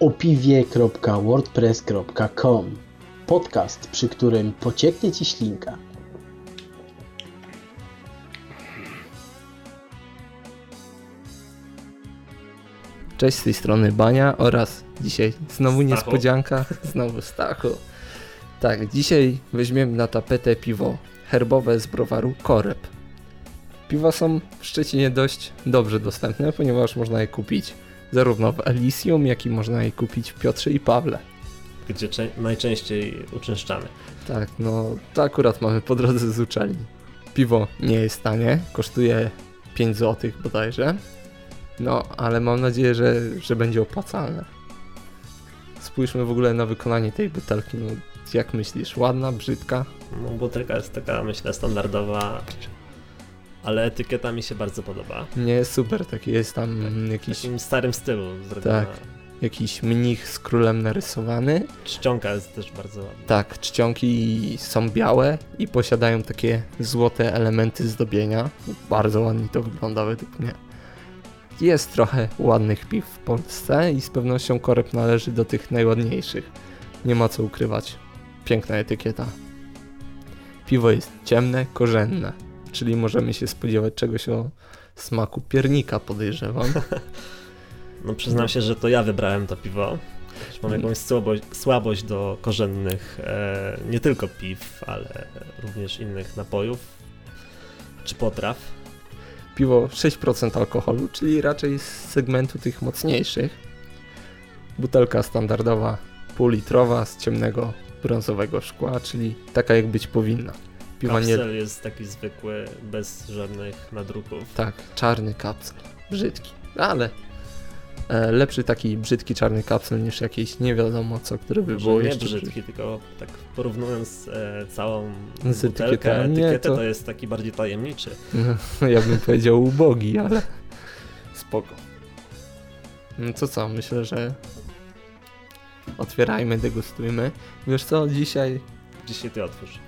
opiwie.wordpress.com Podcast, przy którym pocieknie Ci ślinka. Cześć z tej strony Bania oraz dzisiaj znowu niespodzianka, znowu Stachu. Tak, dzisiaj weźmiemy na tapetę piwo herbowe z browaru Koreb. Piwa są w Szczecinie dość dobrze dostępne, ponieważ można je kupić zarówno w Elysium, jak i można je kupić w Piotrze i Pawle. Gdzie najczęściej uczęszczamy. Tak, no to akurat mamy po drodze z uczelni. Piwo nie jest tanie, kosztuje 5 zł bodajże. No, ale mam nadzieję, że, że będzie opłacalne. Spójrzmy w ogóle na wykonanie tej butelki. No, jak myślisz, ładna, brzydka? No, butelka jest taka, myślę, standardowa, ale etykieta mi się bardzo podoba. Nie, super, taki jest tam tak, jakiś... W takim starym stylu zrobiona. Tak, jakiś mnich z królem narysowany. Czcionka jest też bardzo ładna. Tak, czcionki są białe i posiadają takie złote elementy zdobienia. Bardzo ładnie to wygląda według mnie. Jest trochę ładnych piw w Polsce i z pewnością korep należy do tych najładniejszych. Nie ma co ukrywać. Piękna etykieta. Piwo jest ciemne, korzenne, czyli możemy się spodziewać czegoś o smaku piernika, podejrzewam. No przyznam się, że to ja wybrałem to piwo. Mam jakąś słabość, słabość do korzennych e, nie tylko piw, ale również innych napojów czy potraw. Piwo 6% alkoholu, czyli raczej z segmentu tych mocniejszych. Butelka standardowa, półlitrowa z ciemnego brązowego szkła, czyli taka jak być powinna. Piwa nie... jest taki zwykły, bez żadnych nadruków. Tak, czarny kapsel, brzydki, ale e, lepszy taki brzydki czarny kapsel niż jakiś nie wiadomo co, który by było jeszcze brzydki, tylko tak porównując e, całą Z butelkę, etykietę, nie, to... to jest taki bardziej tajemniczy. No, ja bym powiedział ubogi, ale spoko. No to co, myślę, że otwierajmy, degustujmy. Wiesz co, dzisiaj... Dzisiaj ty otwórz.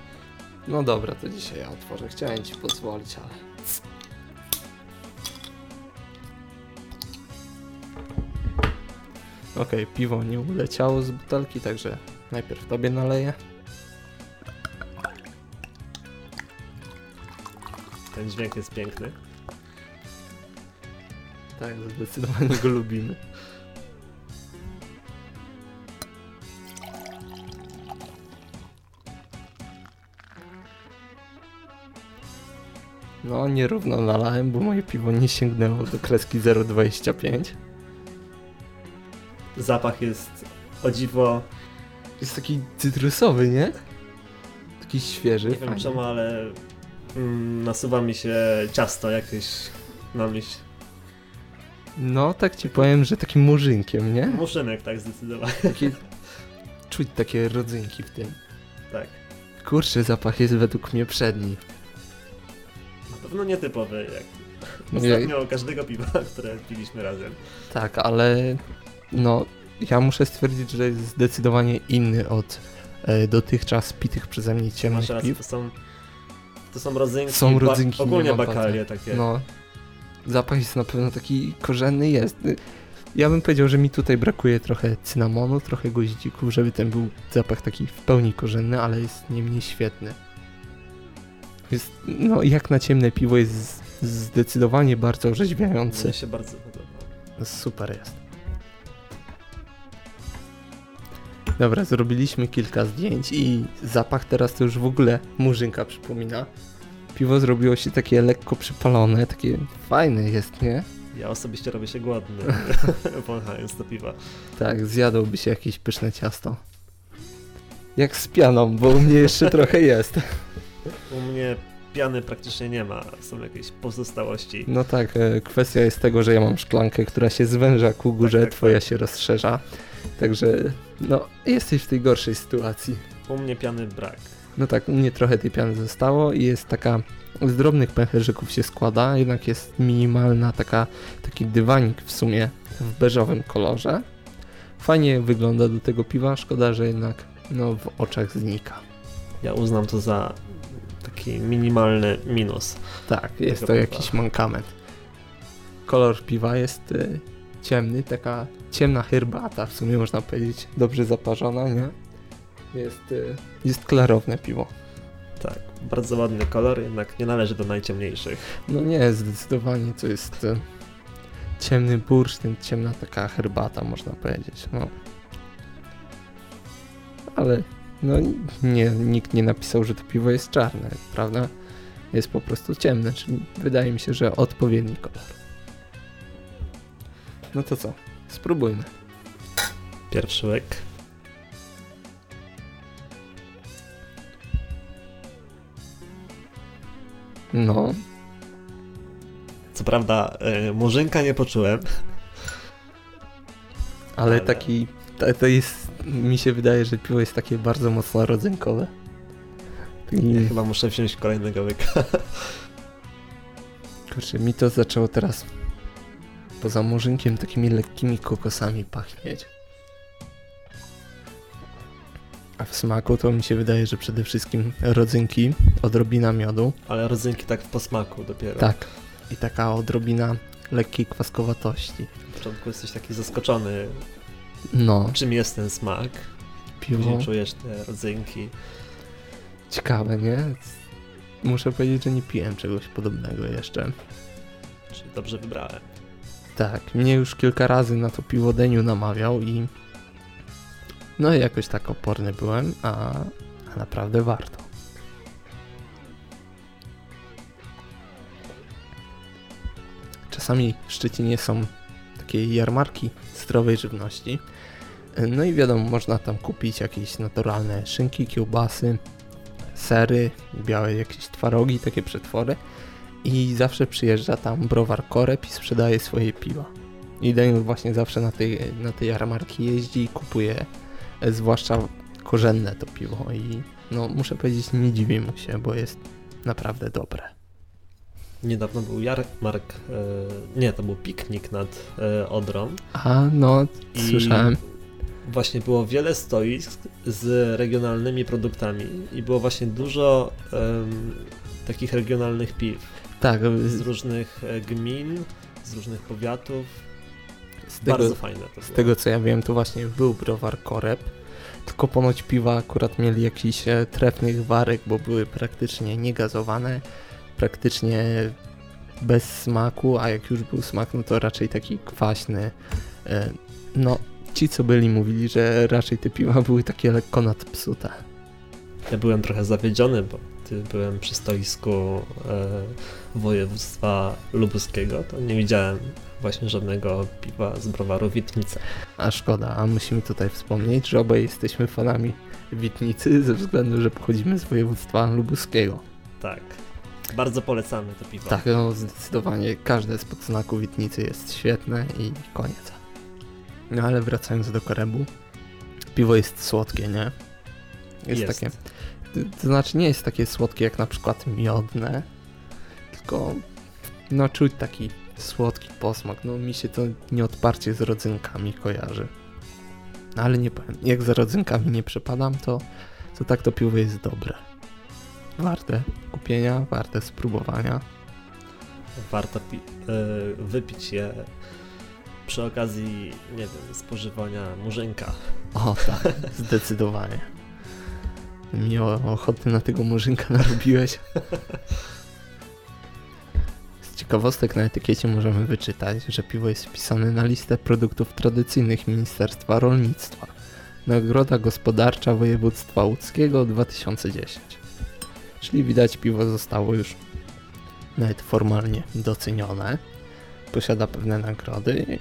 No dobra, to dzisiaj ja otworzę. Chciałem ci pozwolić, ale... Okej, okay, piwo nie uleciało z butelki, także najpierw tobie naleję. Ten dźwięk jest piękny. Tak, zdecydowanie go lubimy. No, nierówno nalałem, bo moje piwo nie sięgnęło do kreski 0,25. Zapach jest o dziwo... Jest taki cytrusowy, nie? Taki świeży, Nie wiem czemu, ale mm, nasuwa mi się ciasto jakieś na myśl. No, tak ci powiem, że takim murzynkiem, nie? Murzynek, tak zdecydowanie. Takie, czuć takie rodzynki w tym. Tak. Kurczę, zapach jest według mnie przedni pewno nietypowy, jak ostatnio każdego piwa, które piliśmy razem. Tak, ale no ja muszę stwierdzić, że jest zdecydowanie inny od e, dotychczas pitych przeze mnie ciemnych Masz piw. To są, to są rodzynki, są rodzynki ba ogólnie bakalie takie. No, zapach jest na pewno taki korzenny jest. Ja bym powiedział, że mi tutaj brakuje trochę cynamonu, trochę goździków, żeby ten był zapach taki w pełni korzenny, ale jest nie mniej świetny. Jest, no jak na ciemne piwo jest zdecydowanie bardzo orzeźwiający. Mi się bardzo podoba. Super jest. Dobra, zrobiliśmy kilka zdjęć i zapach teraz to już w ogóle murzynka przypomina. Piwo zrobiło się takie lekko przypalone, takie fajne jest, nie? Ja osobiście robię się głodny, wąchając to piwa. Tak, zjadłby się jakieś pyszne ciasto. Jak z pianą, bo u mnie jeszcze trochę jest. U mnie piany praktycznie nie ma, są jakieś pozostałości. No tak, e, kwestia jest tego, że ja mam szklankę, która się zwęża ku górze, tak, tak, twoja tak. się rozszerza. Także no, jesteś w tej gorszej sytuacji. U mnie piany brak. No tak, u mnie trochę tej piany zostało i jest taka z drobnych pęcherzyków się składa, jednak jest minimalna taka, taki dywanik w sumie w beżowym kolorze. Fajnie wygląda do tego piwa, szkoda, że jednak no, w oczach znika. Ja uznam to za taki minimalny minus. Tak, jest to piwa. jakiś mankament. Kolor piwa jest y, ciemny, taka ciemna herbata, w sumie można powiedzieć, dobrze zaparzona, nie? Jest, y, jest klarowne piwo. Tak, bardzo ładny kolor, jednak nie należy do najciemniejszych. No nie, zdecydowanie to jest y, ciemny bursztyn, ciemna taka herbata, można powiedzieć, no. Ale, no nie, nikt nie napisał, że to piwo jest czarne, prawda? Jest po prostu ciemne, czyli wydaje mi się, że odpowiedni kolor. No to co? Spróbujmy. Pierwszy łyk. No, Co prawda, y, murzynka nie poczułem, ale, Ale- taki, to, to jest, mi się wydaje, że piwo jest takie bardzo mocno rodzynkowe. I, Ja chyba muszę wziąć kolejnego łyka. kurczę, mi to zaczęło teraz poza murzynkiem takimi lekkimi kokosami pachnieć. A w smaku to mi się wydaje, że przede wszystkim rodzynki, odrobina miodu, Ale rodzynki tak w posmaku dopiero. tak, i taka odrobina lekkiej kwaskowatości. W początku jesteś taki zaskoczony, No, czym jest ten smak. piwo czujesz te rodzynki. ciekawe, nie? Muszę powiedzieć, że nie piłem czegoś podobnego jeszcze. Czyli dobrze wybrałem. Tak, mnie już kilka razy na to piwo Deniu namawiał i no jakoś tak oporny byłem, a, a naprawdę warto. Czasami Szczecinie są takie jarmarki zdrowej żywności. No i wiadomo, można tam kupić jakieś naturalne szynki, kiełbasy, sery, białe jakieś twarogi, takie przetwory. I zawsze przyjeżdża tam browar Korep i sprzedaje swoje piwa. I Daniel właśnie zawsze na tej, na tej jarmarki jeździ i kupuje e, zwłaszcza korzenne to piwo i no muszę powiedzieć nie dziwię mu się, bo jest naprawdę dobre. Niedawno był jarmark, e, nie, to był piknik nad e, Odrą. A no, I- słyszałem. Właśnie było wiele stoisk z regionalnymi produktami i było właśnie dużo takich regionalnych piw Tak, z z, różnych e, gmin, z różnych powiatów. z, tego, Bardzo fajne to z było. tego co ja wiem, to właśnie był browar Korep, tylko ponoć piwa akurat mieli jakiś e, trefnych warek, bo były praktycznie niegazowane, praktycznie bez smaku, a jak już był smak, no to raczej taki kwaśny. E, No, ci co byli mówili, że raczej te piwa były takie lekko nadpsute. Ja byłem trochę zawiedziony, bo ty byłem przy stoisku e, województwa lubuskiego, to nie widziałem właśnie żadnego piwa z browaru Witnica. A szkoda, a musimy tutaj wspomnieć, że obaj jesteśmy fanami Witnicy ze względu, że pochodzimy z województwa lubuskiego. Tak. Bardzo polecamy to piwo. Tak, no zdecydowanie każde z podznaku Witnicy jest świetne i koniec. No ale wracając do Korebu, piwo jest słodkie, nie? Jest, Jest. takie, to znaczy nie jest takie słodkie jak na przykład miodne, tylko no czuć taki słodki posmak, no mi się to nieodparcie z rodzynkami kojarzy. No, ale nie powiem, jak za rodzynkami nie przepadam, to, to tak to piwo jest dobre. Warte kupienia, warte spróbowania. Warto pi- e, wypić je przy okazji, nie wiem, spożywania murzynka. O tak, zdecydowanie. Mi o- ochoty na tego murzynka narobiłeś. Z ciekawostek na etykiecie możemy wyczytać, że piwo jest wpisane na listę produktów tradycyjnych Ministerstwa Rolnictwa. Nagroda Gospodarcza Województwa Łódzkiego 2010. Czyli widać piwo zostało już nawet formalnie docenione. Posiada pewne nagrody.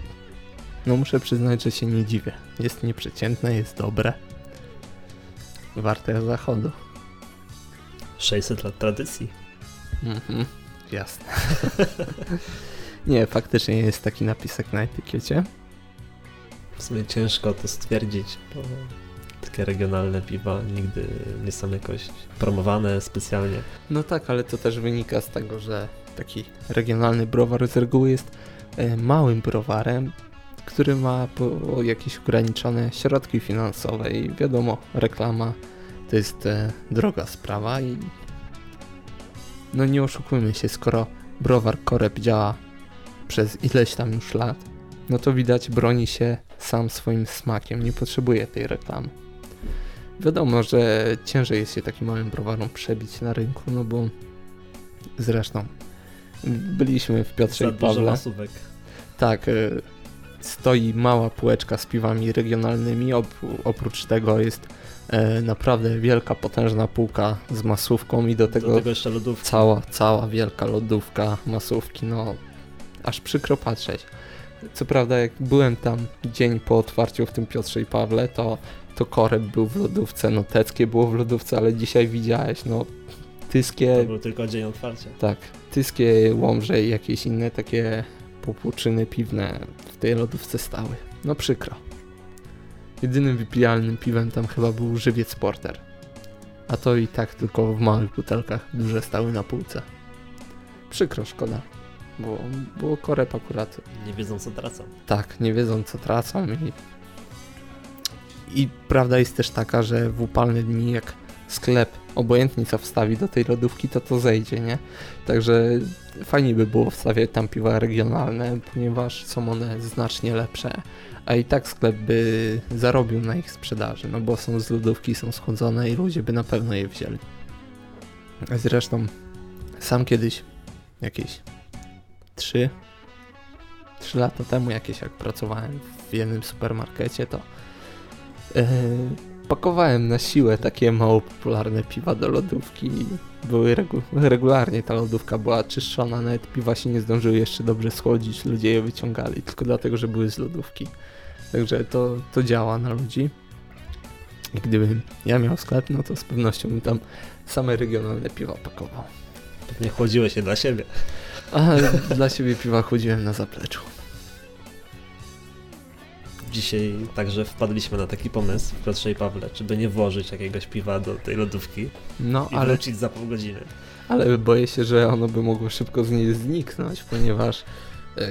No muszę przyznać, że się nie dziwię. Jest nieprzeciętne, jest dobre. Warte zachodu. 600 lat tradycji. Mhm, jasne. nie, faktycznie jest taki napisek na etykiecie. W sumie ciężko to stwierdzić, bo takie regionalne piwa nigdy nie są jakoś promowane specjalnie. No tak, ale to też wynika z tego, że taki regionalny browar z reguły jest e, małym browarem, który ma jakieś ograniczone środki finansowe i wiadomo, reklama to jest e, droga sprawa i no nie oszukujmy się, skoro browar Korep działa przez ileś tam już lat, no to widać broni się sam swoim smakiem, nie potrzebuje tej reklamy. Wiadomo, że ciężej jest się takim małym browarom przebić na rynku, no bo zresztą byliśmy w Piotrze Za i Pawle. masówek. Tak, y, stoi mała półeczka z piwami regionalnymi, op oprócz tego jest e, naprawdę wielka, potężna półka z masówką i do tego, Do tego jeszcze lodówki. cała, cała wielka lodówka masówki, no aż przykro patrzeć. Co prawda jak byłem tam dzień po otwarciu w tym Piotrze i Pawle, to, to koreb był w lodówce, no teckie było w lodówce, ale dzisiaj widziałeś, no tyskie, To był tylko dzień otwarcia. tak, tyskie, łomże i jakieś inne takie popłuczyny piwne w tej lodówce stały. No przykro. Jedynym wypijalnym piwem tam chyba był żywiec porter. A to i tak tylko w małych butelkach duże stały na półce. Przykro, szkoda. Bo, bo korep akurat Nie wiedzą co tracą. tak, nie wiedzą co tracą i, i prawda jest też taka, że w upalne dni jak sklep obojętnie co wstawi do tej lodówki, to to zejdzie, nie? Także fajnie by było wstawiać tam piwa regionalne, ponieważ są one znacznie lepsze, a i tak sklep by zarobił na ich sprzedaży, no bo są z lodówki, są schodzone i ludzie by na pewno je wzięli. Zresztą sam kiedyś jakieś 3 3 lata temu jakieś jak pracowałem w jednym supermarkecie, to e, pakowałem na siłę takie mało popularne piwa do lodówki były regu regularnie ta lodówka była czyszczona, nawet piwa się nie zdążyły jeszcze dobrze schłodzić, ludzie je wyciągali tylko dlatego, że były z lodówki. Także to, to działa na ludzi. I gdybym ja miał sklep, no to z pewnością bym tam same regionalne piwa pakował. Pewnie chłodziłeś się dla siebie. A dla siebie piwa chodziłem na zapleczu. Dzisiaj także wpadliśmy na taki pomysł w Piotrze i Pawle, żeby nie włożyć jakiegoś piwa do tej lodówki No, i ale wrócić za pół godziny. Ale boję się, że ono by mogło szybko z niej zniknąć, ponieważ e,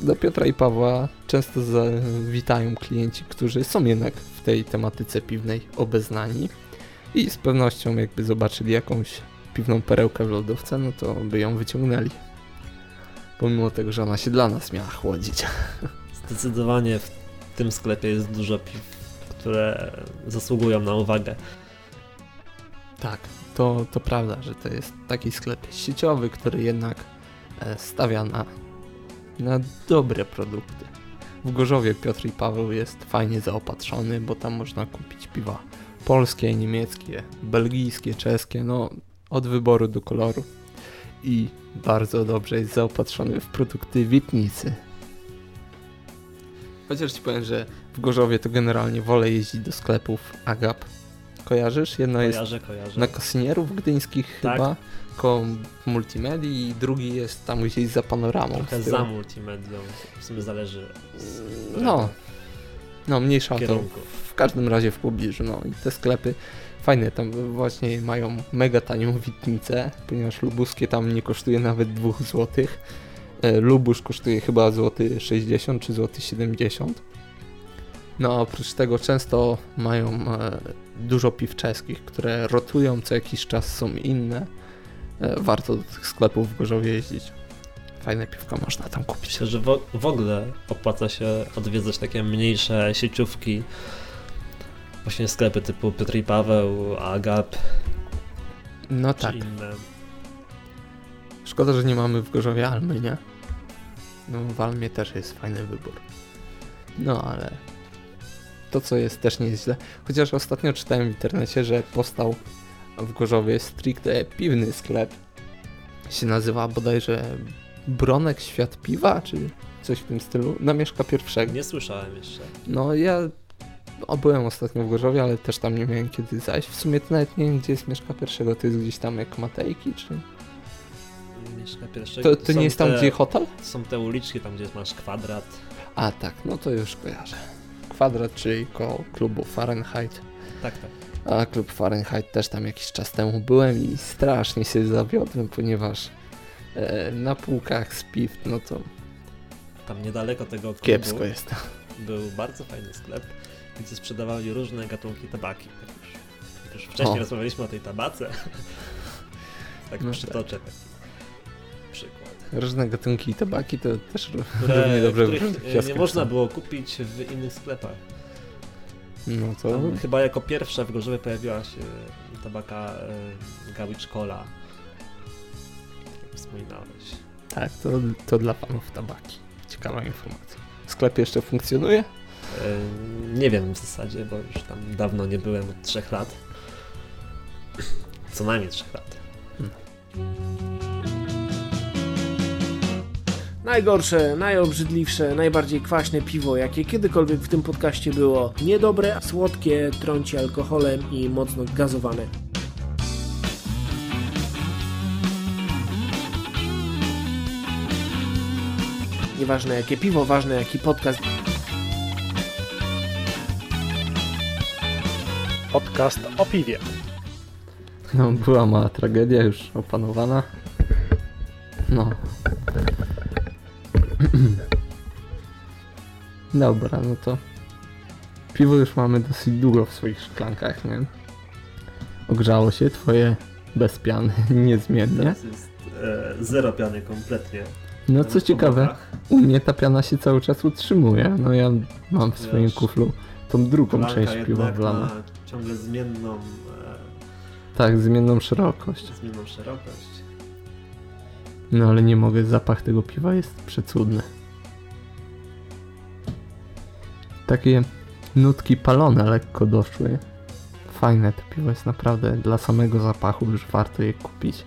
do Piotra i Pawła często zawitają klienci, którzy są jednak w tej tematyce piwnej obeznani i z pewnością jakby zobaczyli jakąś piwną perełkę w lodówce, no to by ją wyciągnęli. Pomimo tego, że ona się dla nas miała chłodzić. Zdecydowanie w tym sklepie jest dużo piw, które zasługują na uwagę. Tak, to, to prawda, że to jest taki sklep sieciowy, który jednak e, stawia na, na dobre produkty. W Gorzowie Piotr i Paweł jest fajnie zaopatrzony, bo tam można kupić piwa polskie, niemieckie, belgijskie, czeskie, no od wyboru do koloru. I bardzo dobrze jest zaopatrzony w produkty Witnicy. Chociaż ci powiem, że w Gorzowie to generalnie wolę jeździć do sklepów Agap. Kojarzysz? Jedno jest Kojarzę, na Kosynierów Gdyńskich Tak. chyba, koło Multimedii i drugi jest tam gdzieś za panoramą. Trochę za multimedią, w sumie zależy No, no mniejsza o to. W każdym razie w pobliżu, no i te sklepy fajne, tam właśnie mają mega tanią witnicę, ponieważ lubuskie tam nie kosztuje nawet 2 zł. E, Lubusz kosztuje chyba złoty 60 czy złoty 70. No a oprócz tego często mają e, dużo piw czeskich, które rotują, co jakiś czas są inne. E, warto do tych sklepów w Gorzowie jeździć. Fajne piwka można tam kupić. Myślę, że w, w ogóle opłaca się odwiedzać takie mniejsze sieciówki, właśnie sklepy typu Piotr i Paweł, Agap No czy tak. inne. Szkoda, że nie mamy w Gorzowie Almy, nie? No w Almie też jest fajny wybór. No ale to co jest też nie jest źle. Chociaż ostatnio czytałem w internecie, że powstał w Gorzowie stricte piwny sklep. Się nazywa bodajże Bronek Świat Piwa, czy coś w tym stylu. Na Mieszka pierwszego. Nie słyszałem jeszcze. No ja o, byłem ostatnio w Gorzowie, ale też tam nie miałem kiedy zajść. W sumie to nawet nie wiem gdzie jest Mieszka pierwszego. To jest gdzieś tam jak Matejki, czy... Mieszka pierwszego. To, to są nie jest tam te, gdzie hotel? Są te uliczki tam, gdzie masz kwadrat. A tak, no to już kojarzę. Kwadrat, czyli koło klubu Fahrenheit. Tak, tak. A klub Fahrenheit też tam jakiś czas temu byłem i strasznie się zawiodłem, ponieważ e, na półkach z piw, no to Tam niedaleko tego klubu kiepsko jest. był bardzo fajny sklep, gdzie sprzedawali różne gatunki tabaki. Jak już, jak już wcześniej O. rozmawialiśmy o tej tabace. tak No przytoczę taki przykład. różne gatunki tabaki to też które, równie dobrze których w nie można było kupić w innych sklepach. No to Tam chyba jako pierwsza w Gorzowie pojawiła się tabaka e, Gałicz Cola. Jak wspominałeś. tak, to, to dla fanów tabaki. Ciekawa informacja. Sklep jeszcze funkcjonuje? E, nie wiem w zasadzie, bo już tam dawno nie byłem od 3 lat. Co najmniej 3 lat. Najgorsze, najobrzydliwsze, najbardziej kwaśne piwo, jakie kiedykolwiek w tym podcaście było. Niedobre, słodkie, trąci alkoholem i mocno gazowane. Nieważne jakie piwo, ważne jaki podcast. Podcast o piwie. No, była mała tragedia już opanowana. No. Dobra, no to piwo już mamy dosyć długo w swoich szklankach, nie? Ogrzało się twoje bez piany, niezmiennie. Teraz jest e, zero piany kompletnie. No co ciekawe, u mnie ta piana się cały czas utrzymuje. No ja mam w swoim Wiesz, kuflu tą drugą Blanka część piwa jednak wlana. ma ciągle zmienną, Tak, zmienną szerokość. e, zmienną szerokość. No ale nie mogę, zapach tego piwa jest przecudny. Takie nutki palone lekko doszły. Fajne to piwo jest naprawdę, dla samego zapachu już warto je kupić.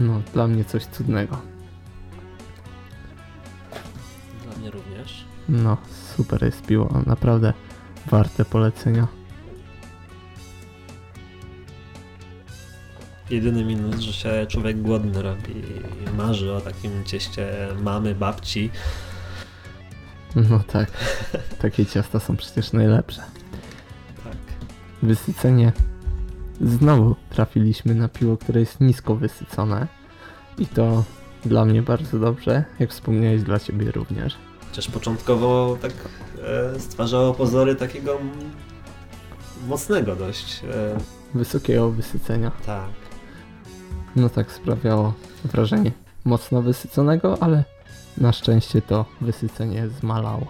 No, dla mnie coś cudnego. Dla mnie również. No, super jest piwo, naprawdę warte polecenia. Jedyny minus, że się człowiek głodny robi i marzy o takim cieście mamy, babci. No tak, takie ciasta są przecież najlepsze. Tak. Wysycenie. Znowu trafiliśmy na piwo, które jest nisko wysycone. I to dla mnie bardzo dobrze, jak wspomniałeś, dla ciebie również. Chociaż początkowo tak e, stwarzało pozory takiego mocnego dość. E, Wysokiego wysycenia. tak. No tak sprawiało wrażenie mocno wysyconego, ale na szczęście to wysycenie zmalało.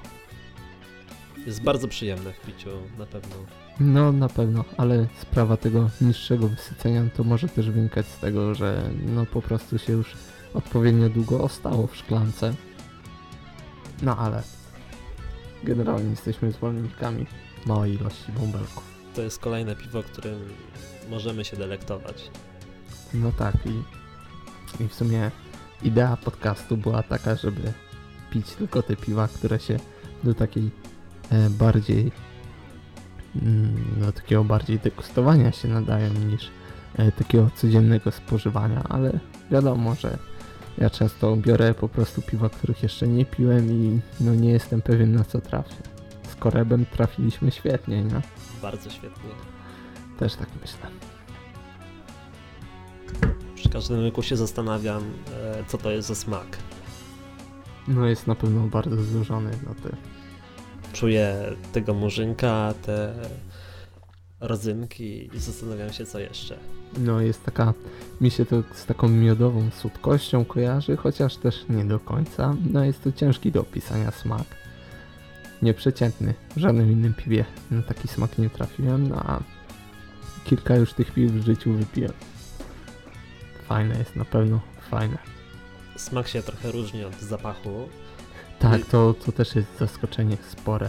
Jest bardzo przyjemne w piciu, na pewno. No na pewno, ale sprawa tego niższego wysycenia to może też wynikać z tego, że no po prostu się już odpowiednio długo ostało w szklance. No ale generalnie jesteśmy zwolennikami małej ilości bąbelków. To jest kolejne piwo, którym możemy się delektować. No tak i, i w sumie idea podcastu była taka, żeby pić tylko te piwa, które się do takiej e, bardziej mm, do takiego bardziej degustowania się nadają niż e, takiego codziennego spożywania, ale wiadomo, że ja często biorę po prostu piwa, których jeszcze nie piłem i no nie jestem pewien na co trafię. Z Korebem trafiliśmy świetnie, nie? Bardzo świetnie. Też tak myślę. Przy każdym łyku się zastanawiam, e, co to jest za smak. No jest na pewno bardzo złożony no te Czuję tego murzynka, te rodzynki i zastanawiam się, co jeszcze. No jest taka, mi się to z taką miodową słodkością kojarzy, chociaż też nie do końca. No jest to ciężki do opisania smak. Nieprzeciętny. W żadnym innym piwie na taki smak nie trafiłem, no a kilka już tych piw w życiu wypiłem. Fajne jest, na pewno fajne. Smak się trochę różni od zapachu. Tak, to, to też jest zaskoczenie spore.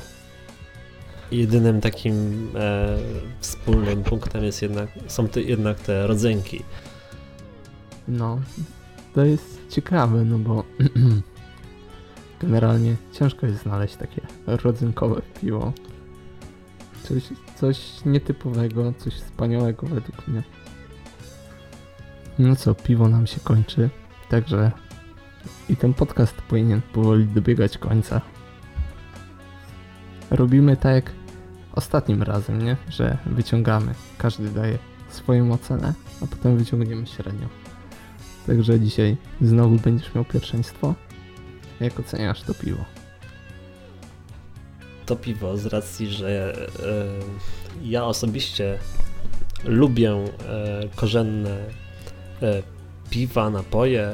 Jedynym takim e, wspólnym punktem jest jednak, są te, jednak te rodzynki. No, to jest ciekawe, no bo generalnie ciężko jest znaleźć takie rodzynkowe piwo. Coś, coś nietypowego, coś wspaniałego według mnie. No co, piwo nam się kończy, także i ten podcast powinien powoli dobiegać końca. Robimy tak jak ostatnim razem, nie? Że wyciągamy, każdy daje swoją ocenę, a potem wyciągniemy średnią. Także dzisiaj znowu będziesz miał pierwszeństwo. Jak oceniasz to piwo? To piwo z racji, że e, ja osobiście lubię e, korzenne e, piwa, napoje,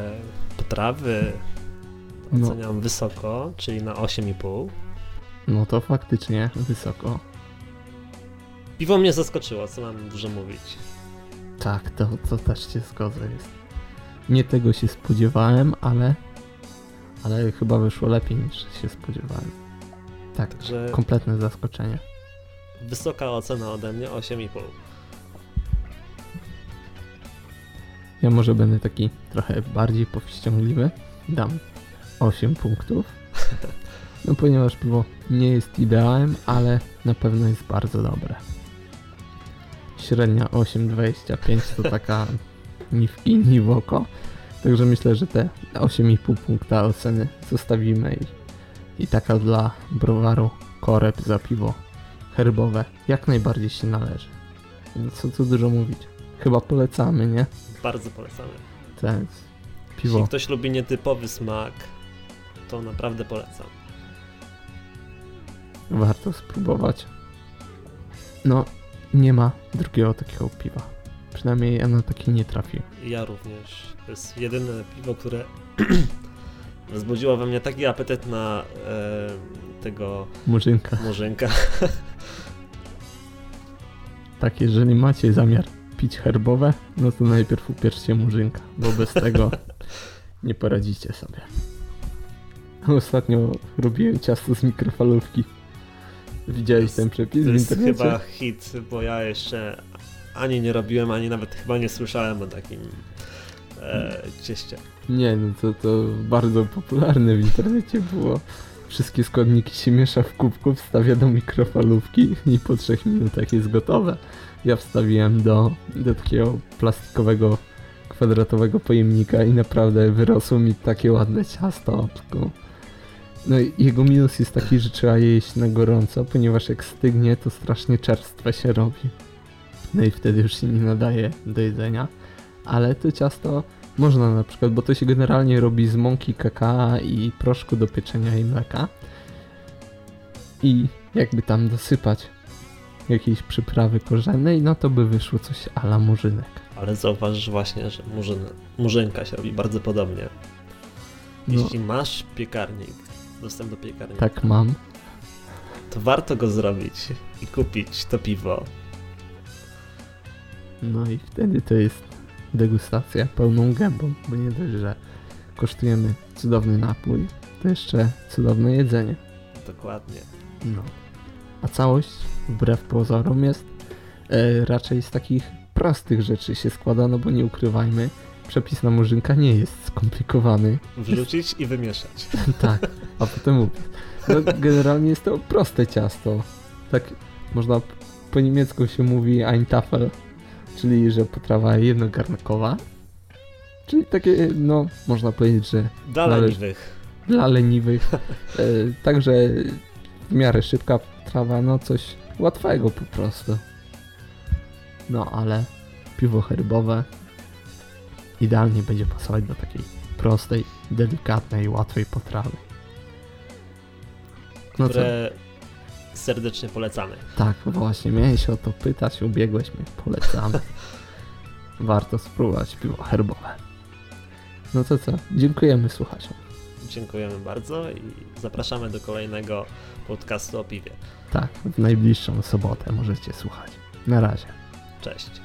potrawy No. oceniam wysoko, czyli na 8,5. No to faktycznie wysoko. Piwo mnie zaskoczyło, co mam dużo mówić. Tak, to, to też się zgodzę. Jest. Nie tego się spodziewałem, ale, ale chyba wyszło lepiej niż się spodziewałem. Tak, Także kompletne zaskoczenie. wysoka ocena ode mnie 8,5. Ja może będę taki trochę bardziej powściągliwy. Dam 8 punktów. No ponieważ piwo nie jest ideałem, ale na pewno jest bardzo dobre. Średnia 8,25 to taka ni w kij, ni w oko. Także myślę, że te 8,5 punkta oceny zostawimy i, i taka dla browaru koreb za piwo herbowe jak najbardziej się należy. Co tu dużo mówić. Chyba polecamy, nie? Bardzo polecamy. Ten piwo. Jeśli ktoś lubi nietypowy smak, to naprawdę polecam. Warto spróbować. No, nie ma drugiego takiego piwa. Przynajmniej ja na takie nie trafiłem. I Ja również. To jest jedyne piwo, które wzbudziło we mnie taki apetyt na e, tego Murzynka. murzynka. Tak, jeżeli macie zamiar pić herbowe, no to najpierw upierzcie murzynka, bo bez tego nie poradzicie sobie. Ostatnio robiłem ciasto z mikrofalówki. Widziałeś ten przepis To jest chyba hit, bo ja jeszcze ani nie robiłem, ani nawet chyba nie słyszałem o takim e, cieście. Nie, no to, to bardzo popularne w internecie było. Wszystkie składniki się miesza w kubku, wstawia do mikrofalówki i po trzech minutach jest gotowe. Ja wstawiłem do, do takiego plastikowego, kwadratowego pojemnika i naprawdę wyrosło mi takie ładne ciasto. Tylko... No i jego minus jest taki, że trzeba je jeść na gorąco, ponieważ jak stygnie, to strasznie czerstwe się robi. No i wtedy już się nie nadaje do jedzenia. Ale to ciasto można na przykład, bo to się generalnie robi z mąki kakao i proszku do pieczenia i mleka. I jakby tam dosypać jakiejś przyprawy korzennej, no to by wyszło coś ala murzynek. Ale zauważ właśnie, że murzyn, murzynka się robi bardzo podobnie. No, Jeśli masz piekarnik, dostęp do piekarnika, tak mam. to warto go zrobić i kupić to piwo. No i wtedy to jest degustacja pełną gębą, bo nie dość, że kosztujemy cudowny napój, to jeszcze cudowne jedzenie. Dokładnie. No. A całość, wbrew pozorom, jest e, raczej z takich prostych rzeczy się składa, no bo nie ukrywajmy, przepis na murzynka nie jest skomplikowany. Wrzucić i wymieszać. tak, a potem upiec. No, generalnie jest to proste ciasto. Tak można po niemiecku się mówi Eintafel, czyli że potrawa jednogarnkowa. Czyli takie, no, można powiedzieć, że Dla leniwych. dla leniwych. E, także w miarę szybka trawa, no coś łatwego po prostu. No ale piwo herbowe idealnie będzie pasować do takiej prostej, delikatnej, łatwej potrawy. No co? które serdecznie polecamy. Tak, właśnie, miałem się o to pytać, ubiegłeś mnie, polecamy. Warto spróbować piwo herbowe. No to co, dziękujemy słuchaczom. Dziękujemy bardzo i zapraszamy do kolejnego podcastu o piwie. Tak, w najbliższą sobotę możecie słuchać. Na razie. Cześć.